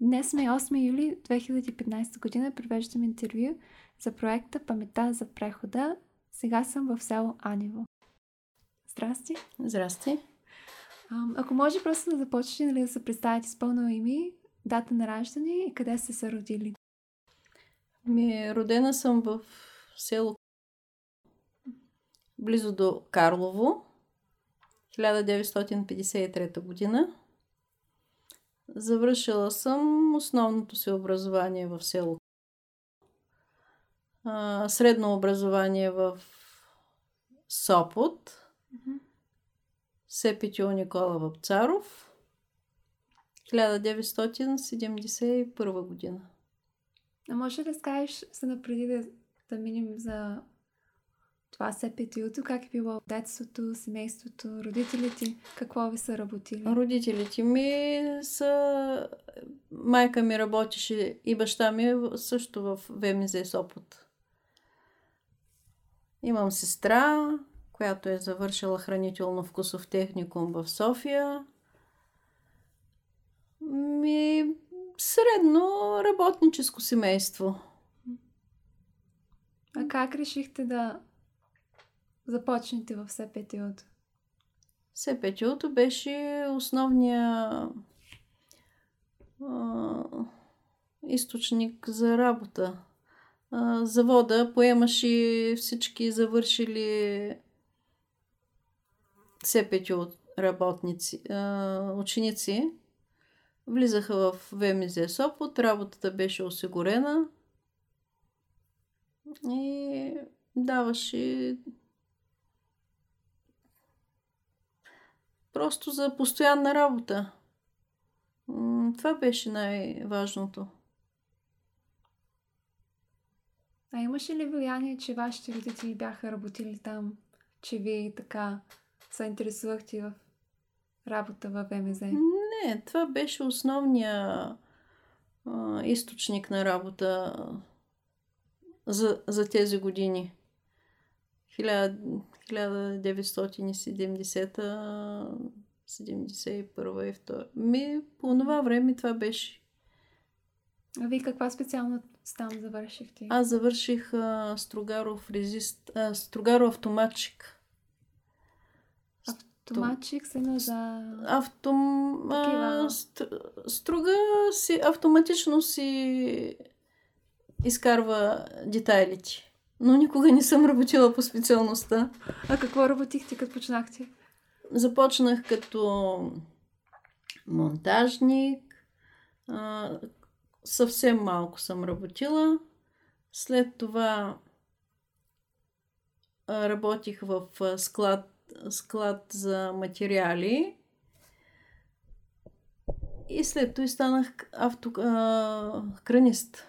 Днес сме 8 юли 2015 година. Провеждам интервю за проекта Памета за прехода. Сега съм в село Анево. Здрасти. Здрасти. Ако може просто да започнете нали, да се представите с пълно име, дата на раждане и къде сте се родили. Ми, родена съм в село близо до Карлово, 1953 година. Завършила съм основното си образование в село. средно образование в Сопот. Mm-hmm. Никола Вапцаров. 1971 година. А може да скажеш, за напреди да, да минем за това СПТУ-то, как е било детството, семейството, родителите, какво ви са работили? Родителите ми са... Майка ми работеше и баща ми също в ВМЗ Сопот. Имам сестра, която е завършила хранително-вкусов техникум в София. Ми, средно работническо семейство. А как решихте да започнете в СПТО-то? СПТО-то беше основния а, източник за работа. А, завода поемаше всички завършили СПТО работници, а, ученици. Влизаха в ВМЗ Сопот, работата беше осигурена и даваше Просто за постоянна работа. Това беше най-важното. А имаше ли влияние, че вашите родители бяха работили там, че вие така се интересувахте в работа в ВМЗ? Не, това беше основния а, източник на работа за, за тези години. 1970 71 и 2. Ми, по това време това беше. А вие каква специална там завършихте? Аз завърших а, Строгаров резист, а, Строгаров автоматчик. Автоматчик се за... Автом... А, струга си автоматично си изкарва детайлите но никога не съм работила по специалността. А какво работихте, като почнахте? Започнах като монтажник. А, съвсем малко съм работила. След това работих в склад, склад за материали. И след това станах авто, а, кранист.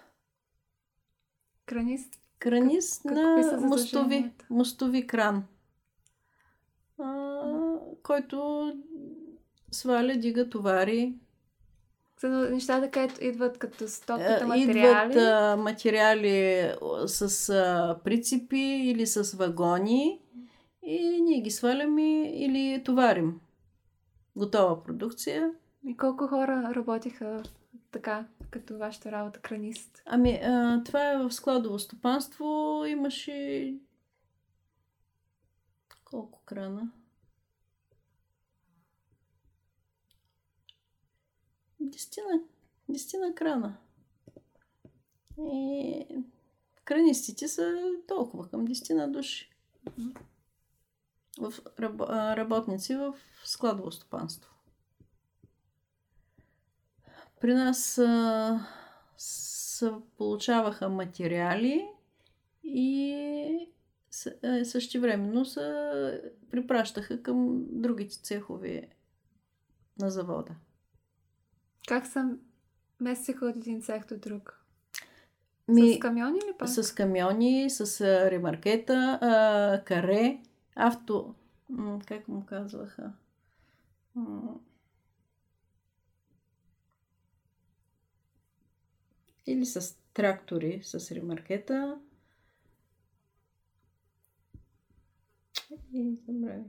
Кранист? Кранист как, на мостови, мостови кран, а, който сваля, дига товари. За нещата, където идват като стоката материали? Идват а, материали с а, прицепи или с вагони и ние ги сваляме или товарим. Готова продукция. И колко хора работиха така, като вашата работа кранист? Ами, а, това е в складово стопанство. Имаше колко крана? Десетина, десетина крана. И кранистите са толкова, към десетина души. В, работници в складово стопанство. При нас а, се получаваха материали и същевременно се припращаха към другите цехове на завода. Как са местиха от един цех до друг? Ми, с камиони или пак? С камиони, с ремаркета, а, каре, авто... Как му казваха? Или с трактори с ремаркета. И добре.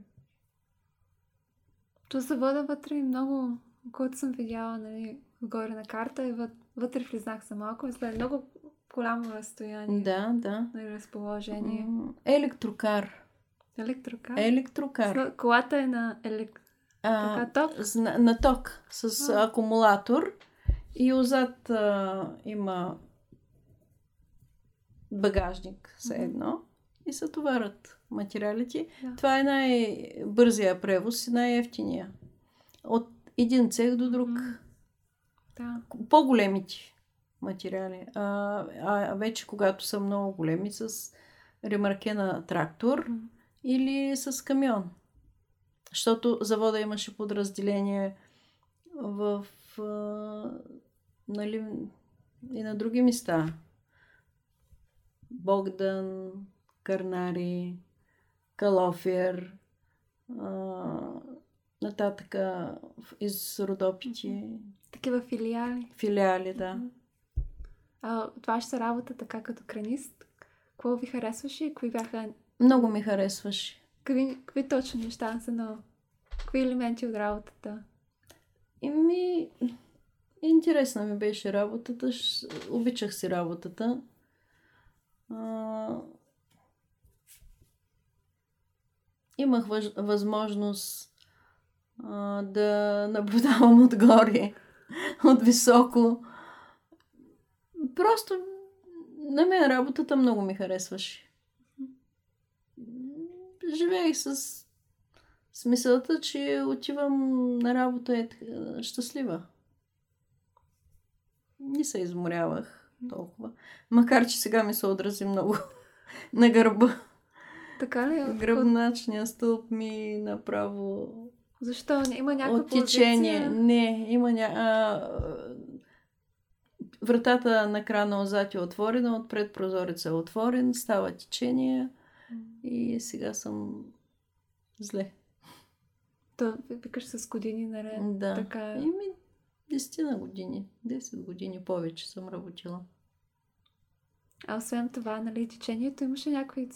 То завода вътре е много който съм видяла, нали, горе на карта и вътре влизнах за малко, и след много голямо разстояние. Да, да. На разположение. Електрокар. Електрокар? Електрокар. Колата е на елек... а, така, ток? На, на ток с а. акумулатор и отзад а, има багажник, все едно, и се товарят материалите. Да. Това е най-бързия превоз и най-ефтиния. От един цех до друг. Да. По-големите материали. А, а вече когато са много големи, с ремарке на трактор mm. или с камион. Защото завода имаше подразделение в нали, и на други места. Богдан, Карнари, Калофер, нататък из Родопити. Такива филиали. Филиали, да. А, това ще работа така като кранист. Какво ви харесваше и кои бяха... Много ми харесваше. Какви, какви точно неща са на... Какви елементи от работата? И ми... Интересна ми беше работата. Обичах си работата. А... Имах въж... възможност а, да наблюдавам отгоре, от високо. Просто на мен работата много ми харесваше. Живеех с смисълта, че отивам на работа е щастлива. Не се изморявах толкова. Макар, че сега ми се отрази много на гърба. Така ли? Гръбначния стълб ми направо... Защо? Има някаква Оттечение. позиция? Не, има ня... А, вратата на крана отзад е отворена, отпред прозорец е отворен, става течение и сега съм зле. То викаш с години наред. Да. Така... Ими 10 на години. 10 години повече съм работила. А освен това, нали, течението имаше някои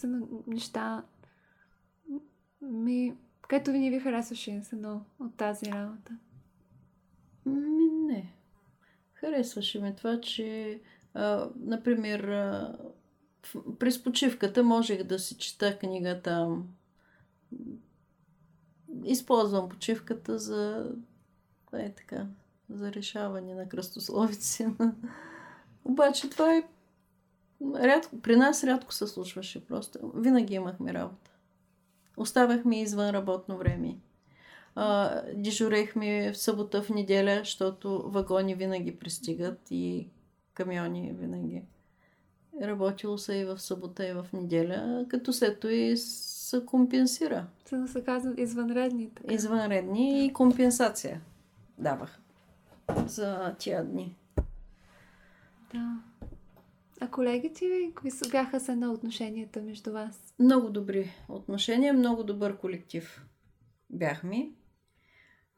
неща, ми, където ви не ви харесваше се от тази работа? Ми, не. Харесваше ме това, че, а, например, а, през почивката можех да си чета книгата. Използвам почивката за, е така, за решаване на кръстословици. Обаче това е рядко, при нас рядко се случваше просто. Винаги имахме работа. Оставахме извън работно време а, дежурехме в събота, в неделя, защото вагони винаги пристигат и камиони винаги. Работило се и в събота, и в неделя, като след и се компенсира. Се се казват извънредни. Така. Извънредни и компенсация давах за тия дни. Да. А колегите ви, какви бяха са на отношенията между вас? Много добри отношения, много добър колектив бяхме.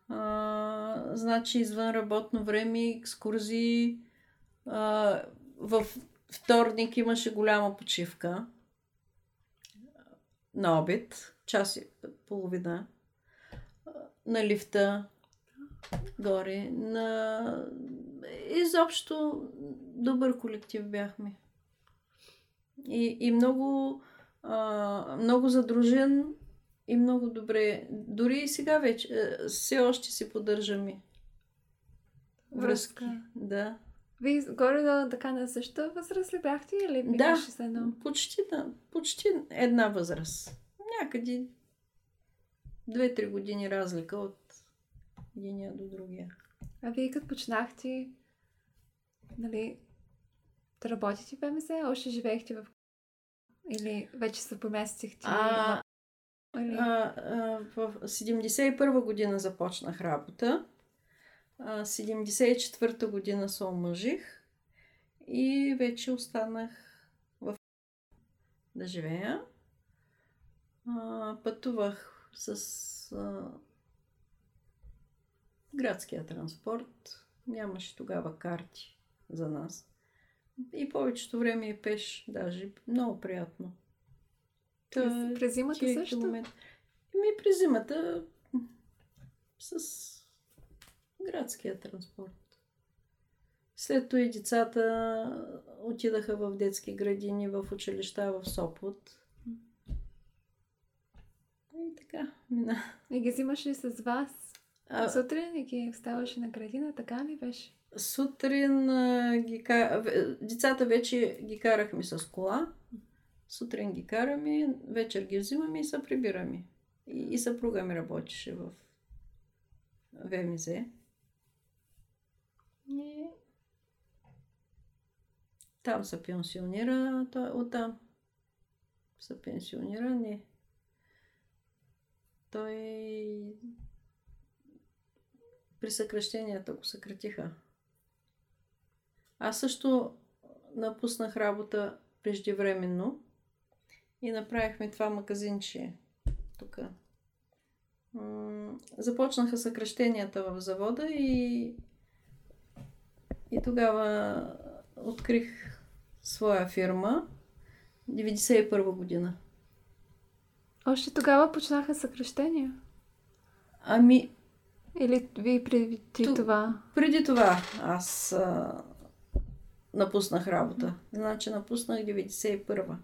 А, значи извън работно време, екскурзии. А, в вторник имаше голяма почивка на обед, час и половина. На лифта горе. На... Изобщо добър колектив бяхме. И, и много, а, много задружен и много добре. Дори и сега вече все още си поддържаме връзки. Връзка. Да. Вие горе до така на същата възраст ли бяхте или да, се едно? Почти, да, почти една възраст. Някъде две-три години разлика от единия до другия. А вие като почнахте нали, да работите в МС, още живеехте в или вече се поместихте а, а, а, в 71 година започнах работа. А, 74 година се омъжих и вече останах в да живея. А, пътувах с а, градския транспорт. Нямаше тогава карти за нас. И повечето време е пеш, даже много приятно. Та, през зимата също? Километр. Ми през зимата с Градския транспорт. След това и децата отидаха в детски градини, в училища в Сопот. И така, мина. И ги взимаш ли с вас? А... Сутрин и ги ставаше на градина, така ли беше? Сутрин ги, децата вече ги карахме с кола. Сутрин ги караме, вечер ги взимаме и се прибираме. И, и съпруга ми работеше в ВМЗ. И там се пенсионира, той оттам се пенсионира, не. Той при съкръщенията го съкратиха. Аз също напуснах работа преждевременно и направихме това магазинче тук. Започнаха съкръщенията в завода и, и тогава открих своя фирма 91 година. Още тогава почнаха съкръщения? Ами... Или ви преди Ту, това? Преди това аз а, напуснах работа. Значи напуснах 91-а.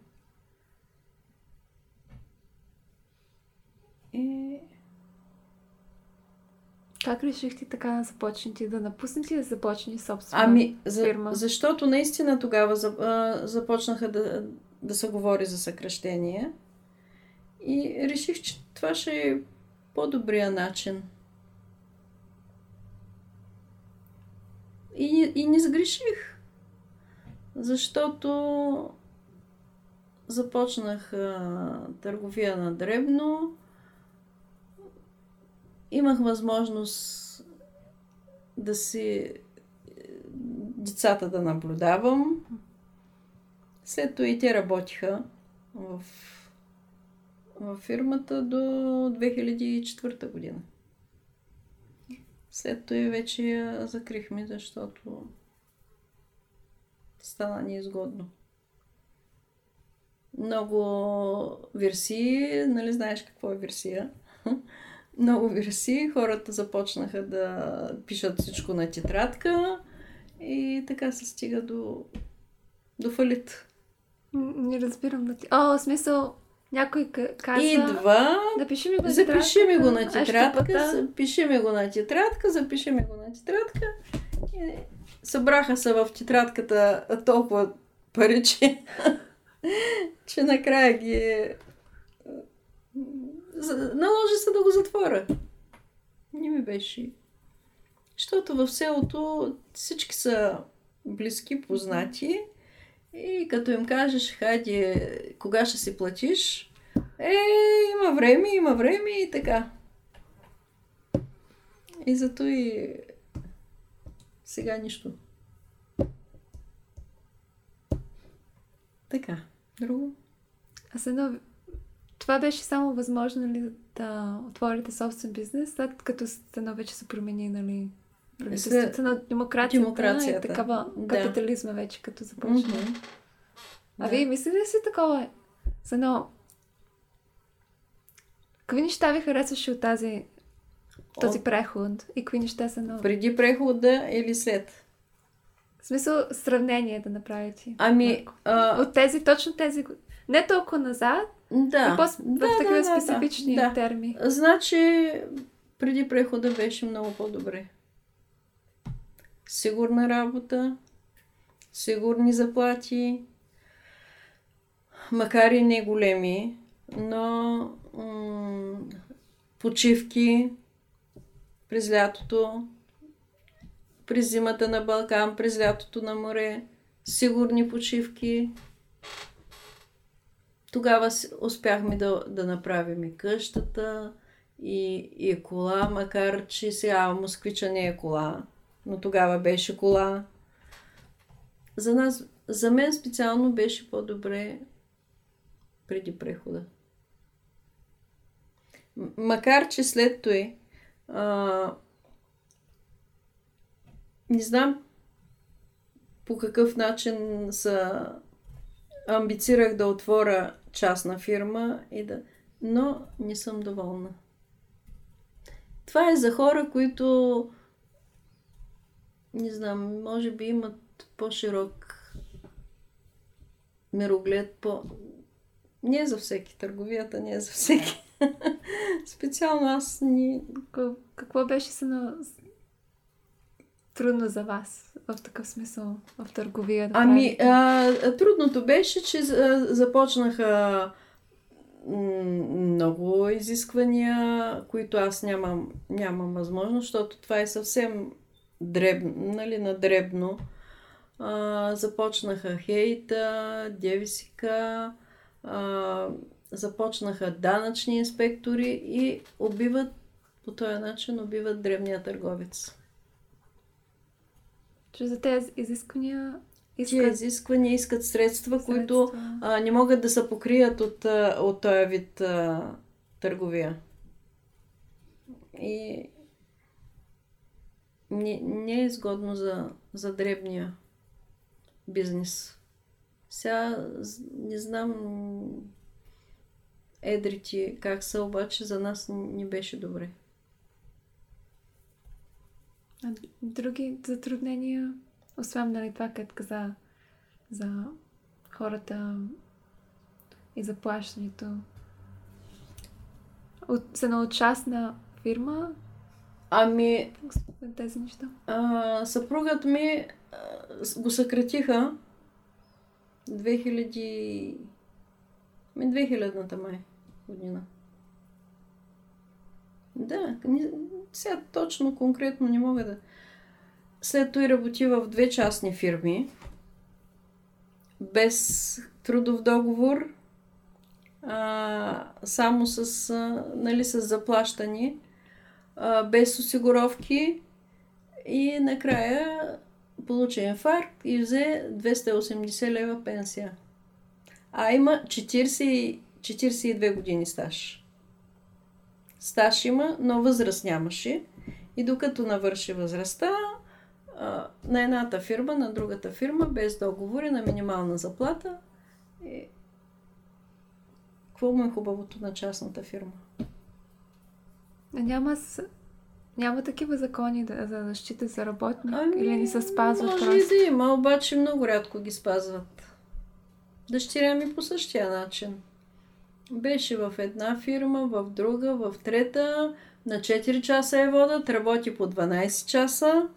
И... Как решихте така да започнете да напуснете и да започнете собствена ами, за, фирма? Защото наистина тогава започнаха да, да се говори за съкръщение. И реших, че това ще е по-добрия начин. И, и не сгреших. Защото започнах а, търговия на дребно, имах възможност да си децата да наблюдавам. След това и те работиха в, в фирмата до 2004 година. След това вече я закрихме, защото стана неизгодно. Много версии, нали знаеш какво е версия? много версии. Хората започнаха да пишат всичко на тетрадка и така се стига до, до фалит. Не разбирам да ти... О, смисъл, някой каза... Идва, Напиши ми го на. Запиши ми го на тетрадка, запиши ми го на тетрадка, запиши ми го на тетрадка. И събраха се в тетрадката толкова пари, че, че накрая ги наложи се да го затворя. Не ми беше. Защото в селото всички са близки, познати. И като им кажеш, хайде, кога ще си платиш, е, има време, има време и така. И зато и сега нищо. Така, друго. Аз едно това беше само възможно ли да отворите собствен бизнес, след като сте вече се промени, нали? Правителството на демокрацията, демокрацията. и такава да. капитализма вече, като започна. Mm-hmm. А да. вие мислите ли си такова? За едно... Какви неща ви харесваше от тази този от... преход и какви неща са нови? Преди прехода или след? В смисъл сравнение да направите. Ами... А... От тези, точно тези... Не толкова назад, да. И по- да, в такива да, специфични да, терми. Значи, преди прехода беше много по-добре. Сигурна работа, сигурни заплати, макар и не големи, но м- почивки през лятото, през зимата на Балкан, през лятото на море, сигурни почивки, тогава успяхме да, да направим и къщата, и, и кола, макар че сега москвича не е кола, но тогава беше кола. За нас, за мен специално беше по-добре преди прехода. Макар, че след той а, не знам по какъв начин са амбицирах да отворя частна фирма и да... Но не съм доволна. Това е за хора, които не знам, може би имат по-широк мироглед, по... Не е за всеки търговията, не е за всеки. Специално аз ни... Какво беше се на... трудно за вас в такъв смисъл, в търговия? Да ами, а, трудното беше, че започнаха много изисквания, които аз нямам, нямам възможност, защото това е съвсем дребно, нали, на дребно. А, започнаха хейта, девисика, а, започнаха данъчни инспектори и убиват, по този начин убиват древния търговец. Че за тези изисквания Искат... Тия изисквания искат средства, средства. които а, не могат да се покрият от, от този вид а, търговия. И не, не е изгодно за, за дребния бизнес. Сега не знам едрите как са, обаче за нас не беше добре. А други затруднения освен нали, това, като каза за хората и заплащането. От, са на частна фирма? Ами... Тези неща. А, съпругът ми а, го съкратиха 2000... Ми 2000-та май година. Да, сега точно конкретно не мога да... След това работи в две частни фирми, без трудов договор, а, само с, а, нали, с заплащане, а, без осигуровки и накрая получи инфаркт и взе 280 лева пенсия. А има 40, 42 години стаж. Стаж има, но възраст нямаше. И докато навърши възрастта, на едната фирма, на другата фирма, без договори, на минимална заплата. И... Какво му е хубавото на частната фирма? Няма, с... няма такива закони да, за защита за работник ами, или не се спазват може просто? и да има, обаче много рядко ги спазват. Дъщеря ми по същия начин. Беше в една фирма, в друга, в трета. На 4 часа е водят, работи по 12 часа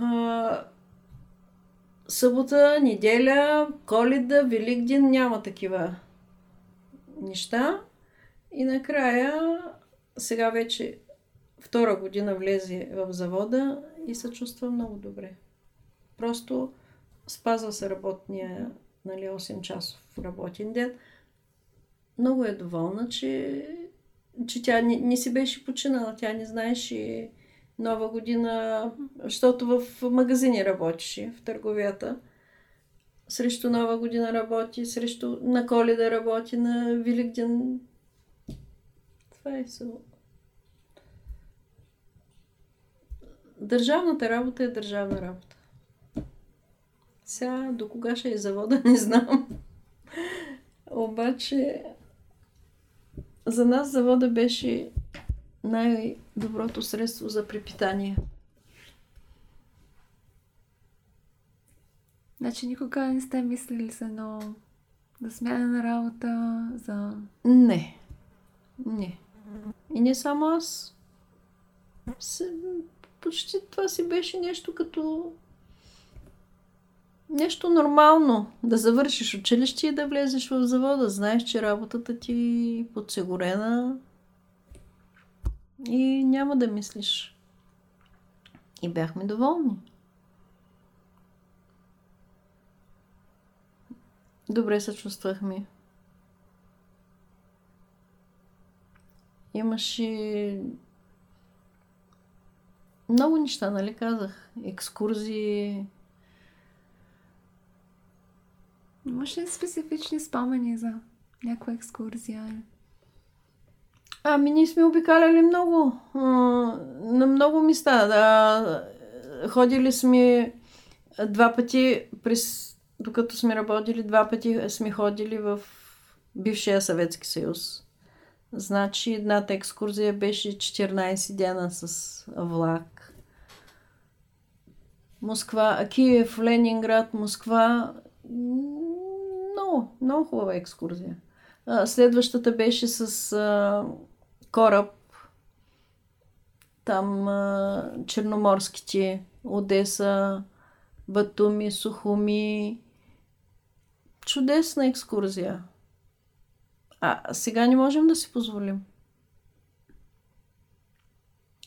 а, събота, неделя, коледа, великден, няма такива неща. И накрая, сега вече втора година влезе в завода и се чувства много добре. Просто спазва се работния нали, 8 часов работен ден. Много е доволна, че, че тя не, не си беше починала. Тя не знаеше нова година, защото в магазини работеше, в търговията. Срещу нова година работи, срещу на коледа работи, на Великден. Това е все. Държавната работа е държавна работа. Сега до кога ще е завода, не знам. Обаче за нас завода беше най-доброто средство за препитание. Значи никога не сте мислили за едно за смяна на работа, за... Не. Не. И не само аз. Се, почти това си беше нещо като нещо нормално. Да завършиш училище и да влезеш в завода. Знаеш, че работата ти е подсигурена, и няма да мислиш. И бяхме доволни. Добре се чувствахме. Имаше много неща, нали казах? Екскурзии. Имаше ли специфични спомени за някаква екскурзия? Ами ние сме обикаляли много. На много места. Да. Ходили сме два пъти, през, докато сме работили, два пъти сме ходили в бившия Съветски съюз. Значи едната екскурзия беше 14 дена с влак. Москва, Киев, Ленинград, Москва. Много, много хубава екскурзия. Следващата беше с а, кораб. Там а, черноморските, Одеса, Батуми, Сухуми. Чудесна екскурзия. А сега не можем да си позволим.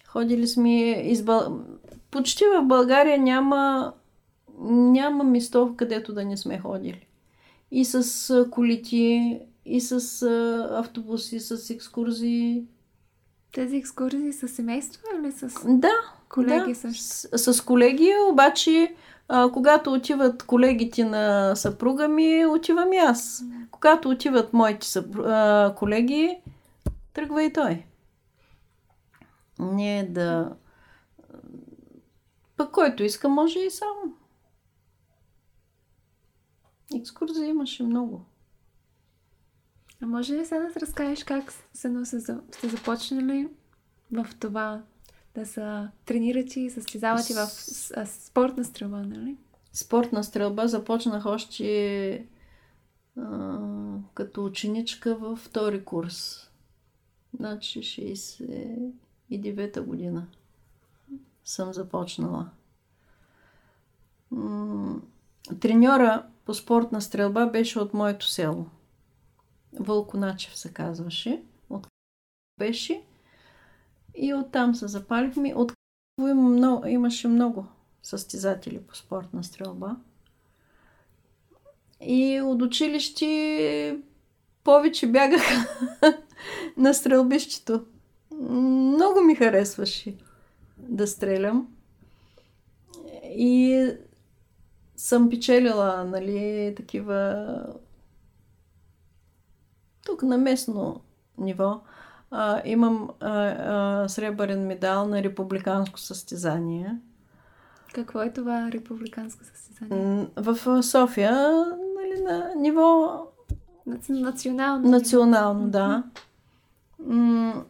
Ходили сме из Бъл... Почти в България няма, няма место, където да не сме ходили. И с колити, и с автобуси, с екскурзии. Тези екскурзии с семейство или с да, колеги да, също? С, с колеги, обаче а, когато отиват колегите на съпруга ми, отивам и аз. Когато отиват моите съпру... а, колеги, тръгва и той. Не е да... Пък който иска, може и сам. Екскурзия имаше много. А може ли сега да разкажеш как се, сте започнали в това да са тренират и състезават и в спортна стрелба, нали? Спортна стрелба започнах още а, като ученичка във втори курс. Значи 69-та година съм започнала. Треньора по спортна стрелба беше от моето село. Вълко Начев се казваше. От беше. И оттам се запалихме. От има много, имаше много състезатели по спортна стрелба. И от училище повече бягаха на стрелбището. Много ми харесваше да стрелям. И съм печелила, нали, такива тук на местно ниво а, имам а, а, сребърен медал на републиканско състезание. Какво е това републиканско състезание? В София, нали, на ниво... Национално. Национално, да. М-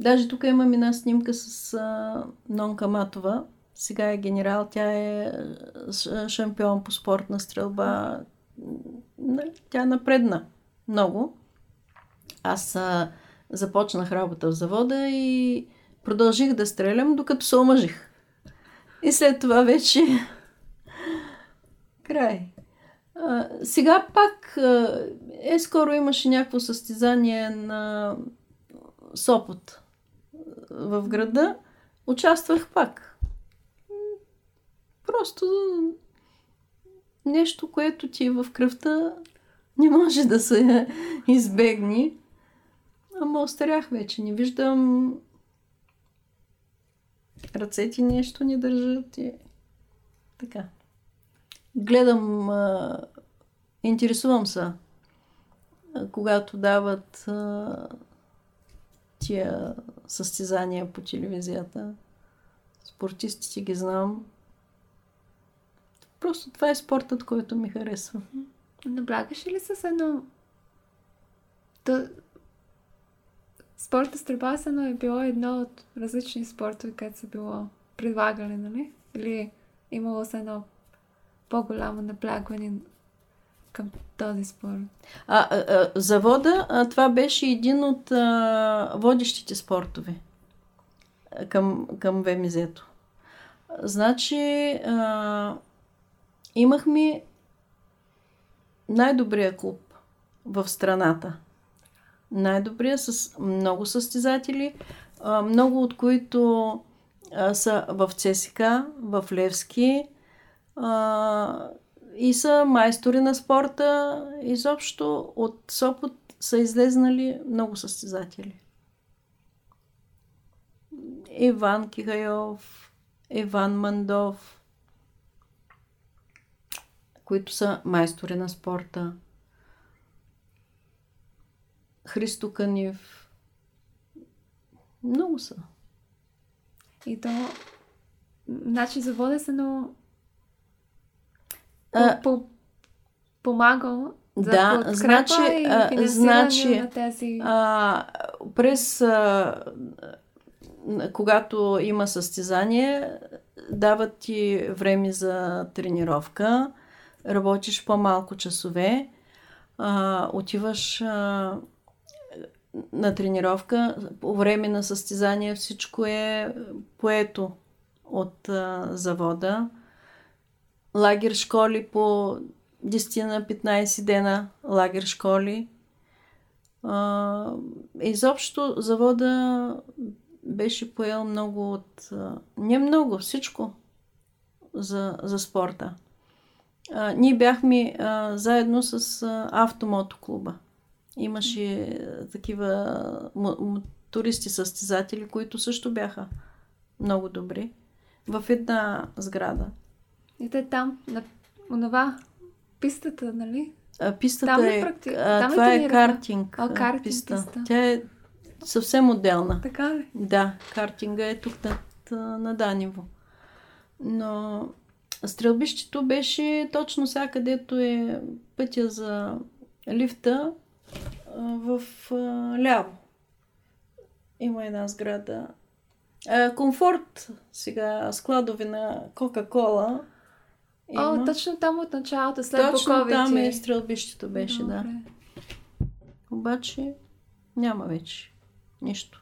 даже тук имам една снимка с а, Нонка Матова. Сега е генерал, тя е шампион по спортна стрелба. Нали, тя напредна много. Аз а, започнах работа в завода и продължих да стрелям, докато се омъжих. И след това вече край. А, сега пак е скоро имаше някакво състезание на Сопот в града. Участвах пак. Просто нещо, което ти е в кръвта, не може да се избегни. Ама остарях вече. Не виждам ръцете нещо ни държат и така. Гледам, интересувам се, когато дават тия състезания по телевизията. Спортистите ги знам. Просто това е спортът, който ми харесва. Наблягаш ли с едно Спорта стрелба но е било едно от различни спортове, където са било предлагали, нали? Или имало се едно по-голямо наблягване към този спорт? А, а, а, завода, а, това беше един от а, водещите спортове към, към ВМЗ-то. Значи, а, имахме най-добрия клуб в страната – най-добрия, с много състезатели, много от които са в ЦСК, в Левски и са майстори на спорта. Изобщо от Сопот са излезнали много състезатели. Иван Кихайов, Иван Мандов, които са майстори на спорта. Христо Канев. Много са. И то... Значи завода се, но... А, по, помагал за да, значи, и значи, на тези... А, през а, когато има състезание, дават ти време за тренировка, работиш по-малко часове, а, отиваш а, на тренировка, по време на състезание всичко е поето от а, завода. Лагер школи по 10 на 15 дена, лагер школи. Изобщо завода беше поел много от... Не много, всичко за, за спорта. А, ние бяхме а, заедно с а, автомотоклуба. Имаше а, такива мотористи състезатели, които също бяха много добри. В една сграда. И те там, на онова, пистата, нали? А, пистата там е... Практи... А, там това е картинг. О, картинг писта. писта. Тя е съвсем отделна. Така ли? Да, картинга е тук над, на Данево. Но стрелбището беше точно сега, където е пътя за лифта в ляво. Има една сграда. комфорт, сега складови на Кока-Кола. О, точно там от началото, след Точно Буковичи. там е стрелбището беше, Добре. да. Обаче няма вече нищо.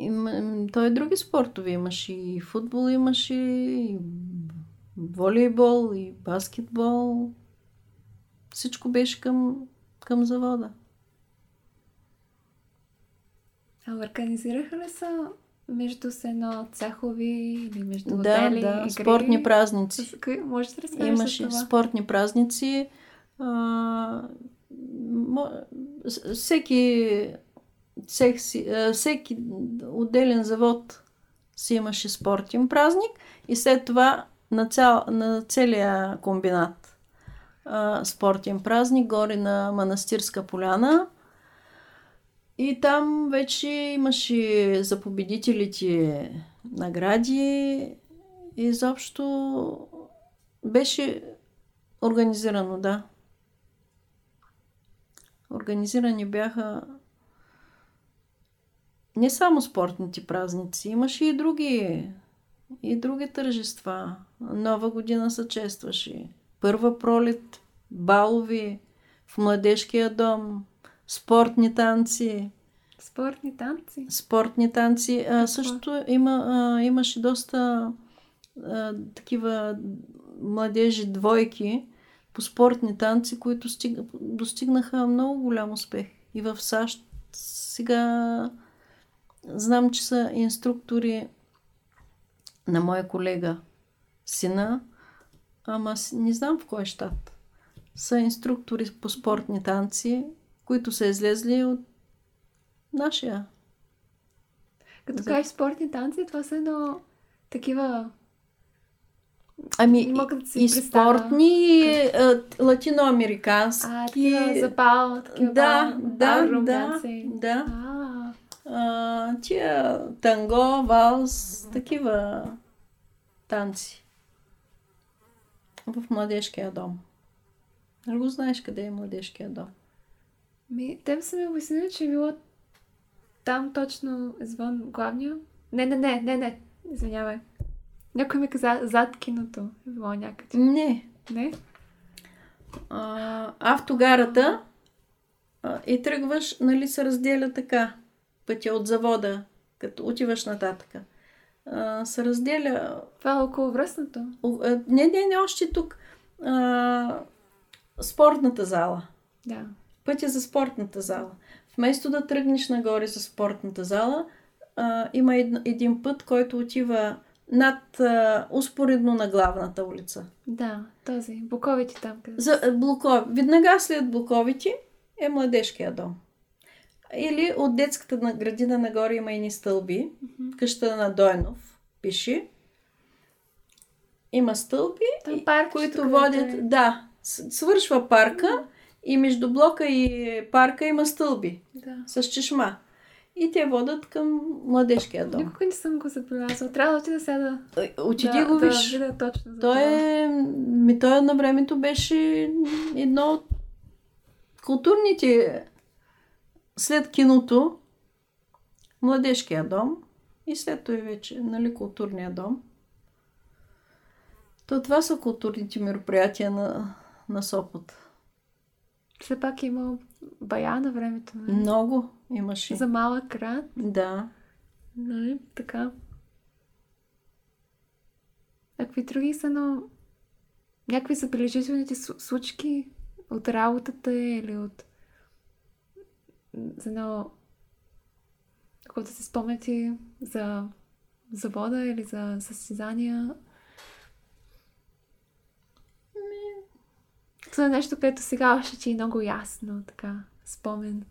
Има, той е други спортове. Имаше и футбол, имаше и волейбол, и баскетбол. Всичко беше към, към завода. А организираха ли са между сено цехови или между да, отели? Да, игри? спортни празници. Може да разкажеш Имаше това? спортни празници. А, всеки, всеки, всеки отделен завод си имаше спортен празник и след това на, цял, на целия комбинат а, спортен празник горе на Манастирска поляна. И там вече имаше за победителите награди. Изобщо беше организирано, да. Организирани бяха не само спортните празници, имаше и други, и други тържества. Нова година се честваше. Първа пролет, балови в младежкия дом, спортни танци. Спортни танци? Спортни танци. А, също има, а, имаше доста а, такива младежи двойки, по спортни танци, които стиг... достигнаха много голям успех. И в САЩ сега знам, че са инструктори на моя колега сина, ама не знам в кой щат. Са инструктори по спортни танци, които са излезли от нашия. Като кажеш спортни танци, това са едно такива Ами, да и спортни, като... латиноамерикански. А, такива запал, такива да, да, да, да. А. А, тия танго, валс, такива танци. В младежкия дом. Не го знаеш къде е младежкия дом? Ми, те са ми обяснили, че е било там точно извън главния. Не, не, не, не, не, извинявай. Някой ми каза зад киното. Е било някъде. Не. Не? А, автогарата и тръгваш, нали се разделя така. Пътя от завода, като отиваш нататъка. А, се разделя... Това е около връзното? Не, не, не, още тук. А, спортната зала. Да. Пътя за спортната зала. Вместо да тръгнеш нагоре за спортната зала, а, има един път, който отива над а, успоредно на главната улица. Да, този. Буковите там. Къде За, блокови. Веднага след Блоковите е младежкия дом. Или от детската градина нагоре има едни стълби. Mm-hmm. Къща на Дойнов пише. Има стълби, Там парк, които водят... Е. Да, свършва парка mm-hmm. и между блока и парка има стълби. Да. С чешма и те водят към младежкия дом. Никога не съм го забелязала. Трябва да отида сега да... Отиди да, го да, виж. Да, точно за той това. е... Ми той на времето беше едно от културните след киното Младежкия дом и след това вече, нали, културния дом. То това са културните мероприятия на, на Сопот. Все пак има бая на времето. Не? Нали? Много имаше. За малък град. Да. Нали, така. А какви други са, но някакви забележителните случки от работата или от за едно да се спомняте за завода или за състезания? Това е нещо, което сега още ти е много ясно, така, спомен.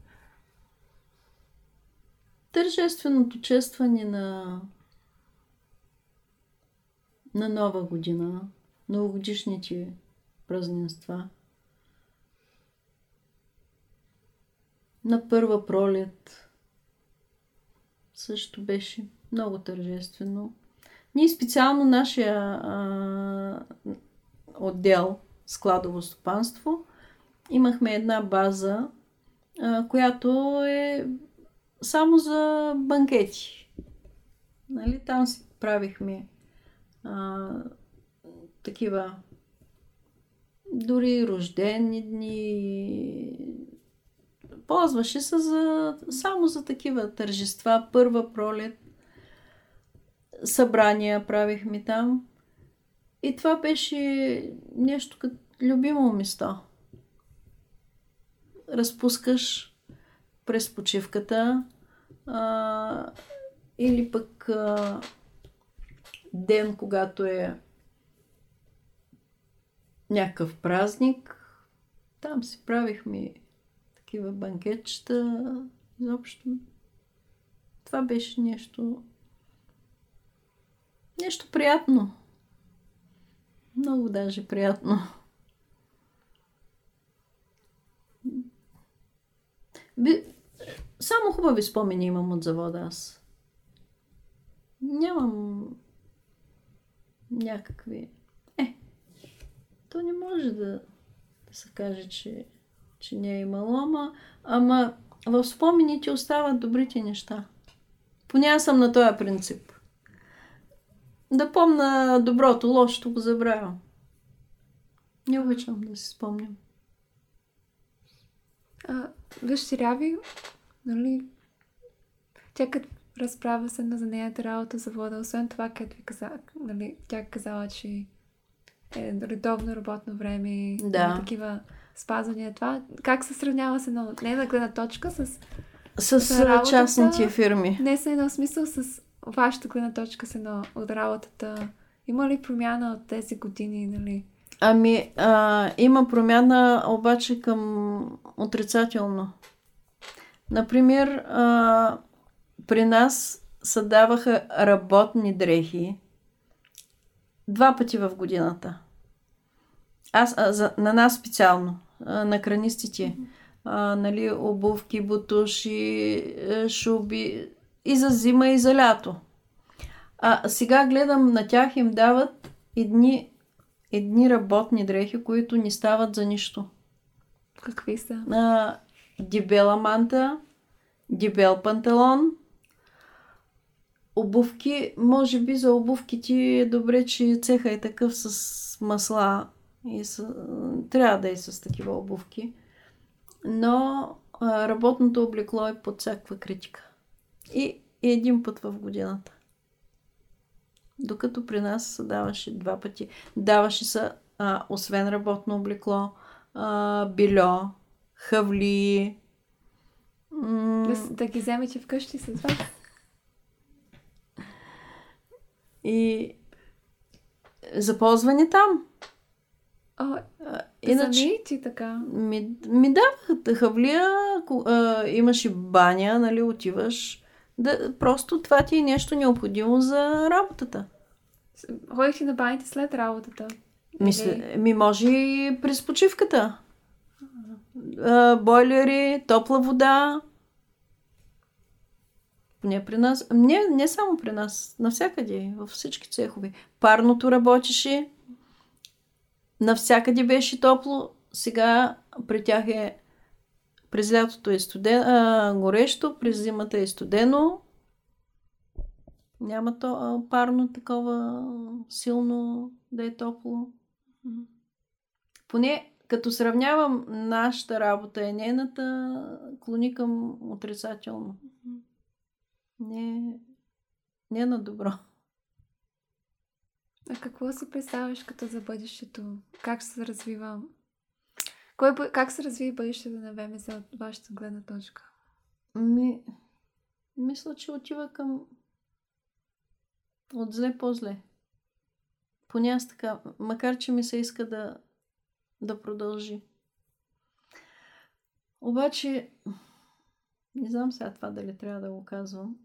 Тържественото честване на на нова година, новогодишните празненства. На първа пролет също беше много тържествено. Ние специално нашия а, отдел складово стопанство имахме една база, а, която е само за банкети. Нали? Там си правихме а, такива дори рождени дни. Ползваше се за, само за такива тържества, първа пролет, събрания правихме там. И това беше нещо като любимо место. Разпускаш през почивката а, или пък а, ден, когато е някакъв празник, там си правихме такива банкетчета. Изобщо това беше нещо нещо приятно. Много даже приятно. Би... Само хубави спомени имам от завода аз. Нямам някакви... Е, то не може да, да се каже, че, че не е имало, ама, ама в спомените остават добрите неща. Поня съм на този принцип. Да помна доброто, лошото го забравям. Не обичам да си спомням. А, дъщеря нали, тя като разправя се за нейната работа за вода. Освен това, като ви каза, нали, тя казала, че е редовно работно време, да. такива спазвания. Това как се сравнява с едно нейна гледна точка с с, с работата, частните фирми. Не с едно смисъл с вашата гледна точка с едно от работата. Има ли промяна от тези години, нали? Ами, а, има промяна обаче към отрицателно. Например, а, при нас се даваха работни дрехи два пъти в годината. Аз, а, за, на нас специално, а, на кранистите. А, нали, обувки, бутуши, е, шуби и за зима, и за лято. А сега гледам на тях им дават едни, едни работни дрехи, които ни стават за нищо. Какви са? А, дебела манта, дебел панталон, обувки, може би за обувки ти е добре, че цеха е такъв с масла и с... трябва да е с такива обувки. Но а, работното облекло е под всякаква критика. И, и един път в годината. Докато при нас се даваше два пъти. Даваше се, а, освен работно облекло, а, бельо, хавли. М- да, да ги вземете вкъщи с вас? И за ползване там. О, Иначе, ти така? Ми, ми даваха хавлия, а, имаше баня, нали, отиваш. Да, просто това ти е нещо необходимо за работата. Ходих ли на баните след работата? Мисля, ми може и през почивката. А, бойлери, топла вода. Не при нас. Не, не само при нас. Навсякъде. Във всички цехове. Парното работеше. Навсякъде беше топло. Сега при тях е през лятото е студен, а, горещо, през зимата е студено. Няма то парно такова силно да е топло. Поне като сравнявам нашата работа и нейната, клони към отрицателно. Не, не на добро. А какво си представяш като за бъдещето? Как се развива? Кой, как се развива бъдещето на ВМЗ от вашата гледна точка? Ми, мисля, че отива към от зле по-зле. Поне аз така, макар че ми се иска да, да продължи. Обаче, не знам сега това дали трябва да го казвам.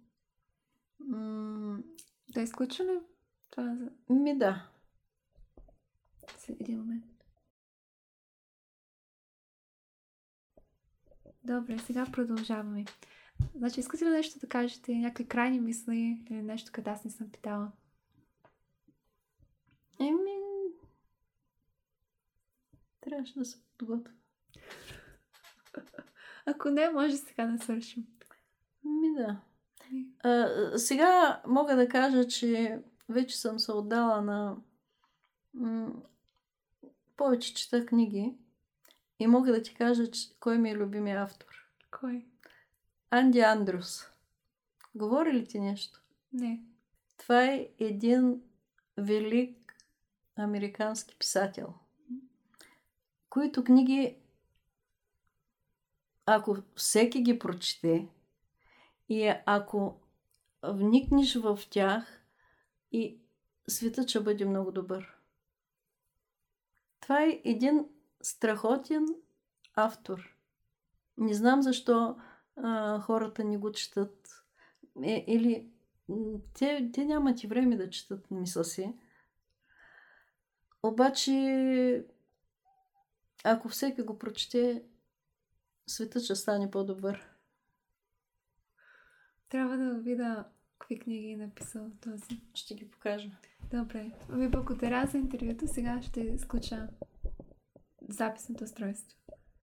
М- да изключа ли това? За... Ми да. Един момент. Добре, сега продължаваме. Значи, искате ли нещо да кажете? Някакви крайни мисли или нещо, къде аз не съм питала? Еми, трябваше да се подготвя. Ако не, може сега да свършим. Ми да. А, сега мога да кажа, че вече съм се отдала на... М- повече чета книги и мога да ти кажа, че кой ми е любимия автор. Кой? Анди Андрюс. Говори ли ти нещо? Не. Това е един велик американски писател, които книги, ако всеки ги прочете и ако вникнеш в тях и светът ще бъде много добър. Това е един страхотен автор. Не знам защо а, хората не го четат. Е, или те, те нямат и време да четат, мисля си. Обаче, ако всеки го прочете, светът ще стане по-добър. Трябва да видя какви книги е написал този. Ще ги покажа. Добре. Ви благодаря за интервюто. Сега ще изключа записното устройство.